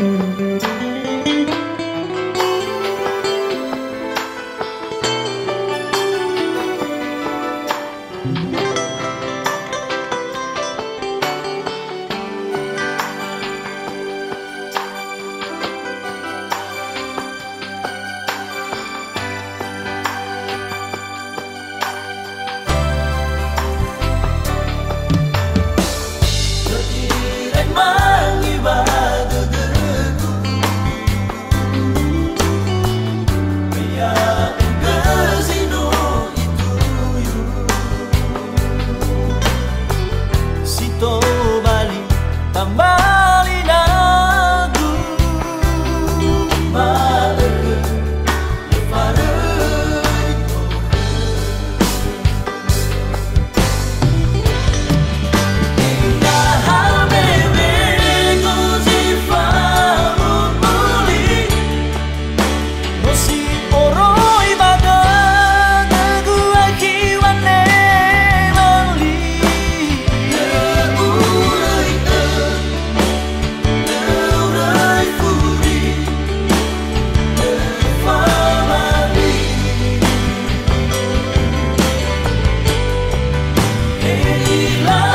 Mm-hmm. Love.